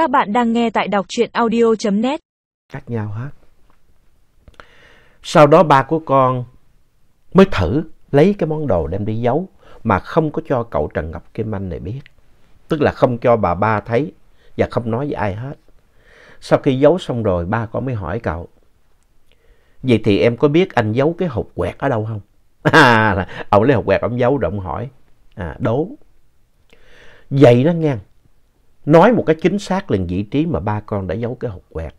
Các bạn đang nghe tại đọc truyện audio.net. Cắt nhau hết. Sau đó ba của con mới thử lấy cái món đồ đem đi giấu mà không có cho cậu Trần Ngọc Kim Anh này biết. Tức là không cho bà ba thấy và không nói với ai hết. Sau khi giấu xong rồi ba con mới hỏi cậu. Vậy thì em có biết anh giấu cái hộp quẹt ở đâu không? À, ông lấy hộp quẹt ông giấu rồi ông hỏi. À, đố. Vậy đó ngang Nói một cái chính xác lên vị trí mà ba con đã giấu cái hộp quẹt.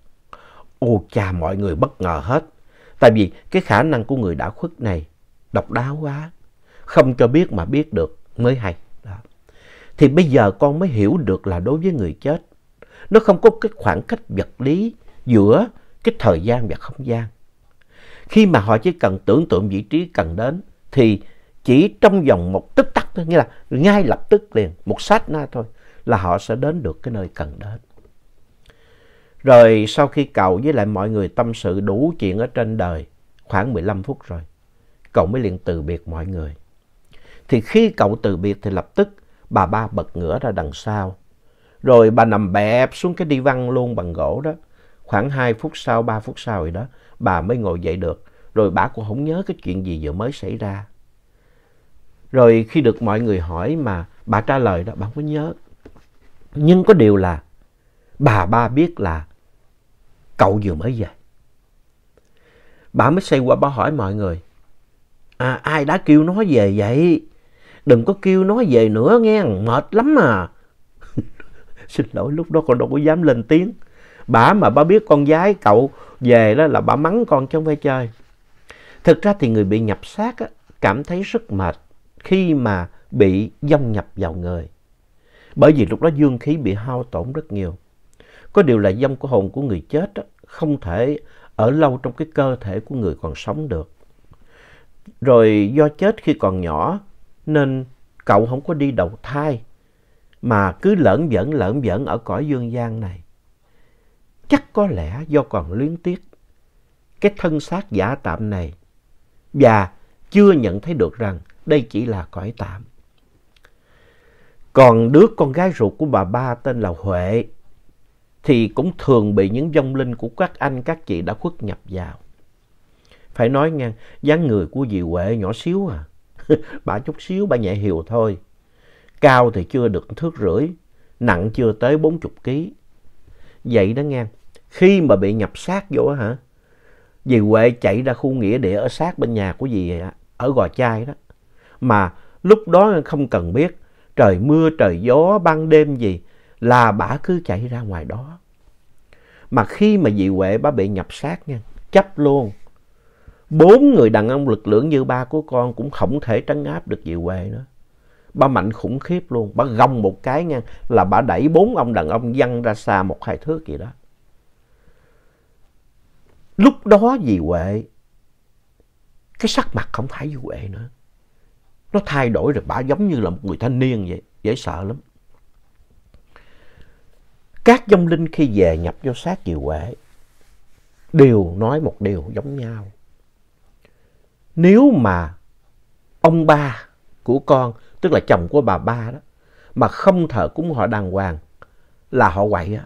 Ô cha mọi người bất ngờ hết. Tại vì cái khả năng của người đã khuất này độc đáo quá. Không cho biết mà biết được mới hay. Đó. Thì bây giờ con mới hiểu được là đối với người chết, nó không có cái khoảng cách vật lý giữa cái thời gian và không gian. Khi mà họ chỉ cần tưởng tượng vị trí cần đến thì chỉ trong vòng một tích tắc thôi, nghĩa là ngay lập tức liền, một sát na thôi là họ sẽ đến được cái nơi cần đến. Rồi sau khi cậu với lại mọi người tâm sự đủ chuyện ở trên đời, khoảng 15 phút rồi, cậu mới liền từ biệt mọi người. Thì khi cậu từ biệt thì lập tức bà ba bật ngửa ra đằng sau. Rồi bà nằm bẹp xuống cái đi văn luôn bằng gỗ đó. Khoảng 2 phút sau, 3 phút sau rồi đó, bà mới ngồi dậy được. Rồi bà cũng không nhớ cái chuyện gì vừa mới xảy ra. Rồi khi được mọi người hỏi mà bà trả lời đó, bà không có nhớ. Nhưng có điều là bà ba biết là cậu vừa mới về. Bà mới xoay qua bà hỏi mọi người. À, ai đã kêu nó về vậy? Đừng có kêu nó về nữa nghe, mệt lắm à. Xin lỗi, lúc đó con đâu có dám lên tiếng. Bà mà bà biết con gái cậu về đó là bà mắng con chứ không phải chơi. Thực ra thì người bị nhập xác á, cảm thấy rất mệt khi mà bị dông nhập vào người. Bởi vì lúc đó dương khí bị hao tổn rất nhiều. Có điều là dâm của hồn của người chết không thể ở lâu trong cái cơ thể của người còn sống được. Rồi do chết khi còn nhỏ, nên cậu không có đi đầu thai, mà cứ lởn vởn lởn vởn ở cõi dương gian này. Chắc có lẽ do còn luyến tiếc, cái thân xác giả tạm này, và chưa nhận thấy được rằng đây chỉ là cõi tạm. Còn đứa con gái ruột của bà ba tên là Huệ thì cũng thường bị những vong linh của các anh các chị đã khuất nhập vào. Phải nói nghe, dáng người của dì Huệ nhỏ xíu à. bà chút xíu bà nhẹ hiều thôi. Cao thì chưa được thước rưỡi, nặng chưa tới 40 kg. Vậy đó nghe, khi mà bị nhập xác vô hả, dì Huệ chạy ra khu nghĩa địa ở sát bên nhà của dì ở Gò Chai đó. Mà lúc đó không cần biết trời mưa trời gió ban đêm gì là bà cứ chạy ra ngoài đó. Mà khi mà dị Huệ bà bị nhập sát nha, chấp luôn. Bốn người đàn ông lực lượng như ba của con cũng không thể trấn áp được dị Huệ nữa. Bà mạnh khủng khiếp luôn, bà gông một cái nha là bà đẩy bốn ông đàn ông văng ra xa một hai thước gì đó. Lúc đó dị Huệ, cái sắc mặt không phải dị Huệ nữa. Nó thay đổi rồi bà giống như là một người thanh niên vậy, dễ sợ lắm. Các dông linh khi về nhập vô xác dì Huệ đều nói một điều giống nhau. Nếu mà ông ba của con, tức là chồng của bà ba đó, mà không thờ cúng họ đàng hoàng là họ quậy á.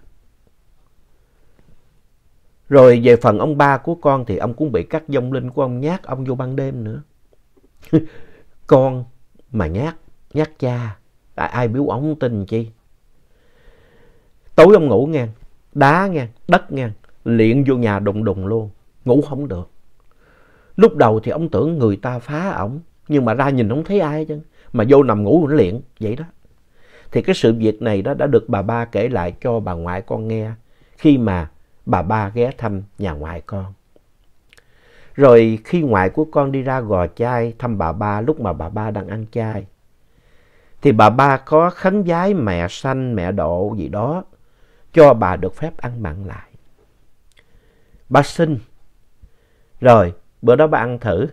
Rồi về phần ông ba của con thì ông cũng bị các dông linh của ông nhát ông vô ban đêm nữa. con mà nhát, nhát cha, ai biểu ông tin chi. Tối ông ngủ nghe, đá nghe, đất nghe, liện vô nhà đùng đùng luôn, ngủ không được. Lúc đầu thì ông tưởng người ta phá ổng, nhưng mà ra nhìn không thấy ai chứ, mà vô nằm ngủ nó liện, vậy đó. Thì cái sự việc này đó đã được bà ba kể lại cho bà ngoại con nghe khi mà bà ba ghé thăm nhà ngoại con. Rồi khi ngoại của con đi ra gò chai thăm bà ba lúc mà bà ba đang ăn chay, thì bà ba có khấn vái mẹ sanh, mẹ độ gì đó cho bà được phép ăn mặn lại. Bà xin. Rồi bữa đó bà ăn thử.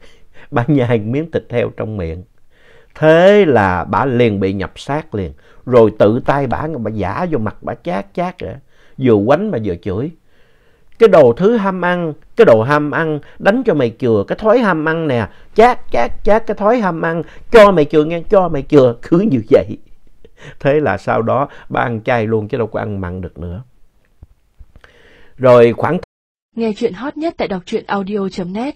bà nhai miếng thịt heo trong miệng. Thế là bà liền bị nhập xác liền. Rồi tự tay bà, bà giả vô mặt bà chát chát rồi. Vừa quánh mà vừa chửi. Cái đồ thứ ham ăn, cái đồ ham ăn, đánh cho mày chừa, cái thói ham ăn nè, chát chát chát cái thói ham ăn, cho mày chừa nghe, cho mày chừa, cứ như vậy. Thế là sau đó ba ăn chay luôn chứ đâu có ăn mặn được nữa. Rồi khoảng Nghe chuyện hot nhất tại đọc truyện audio.net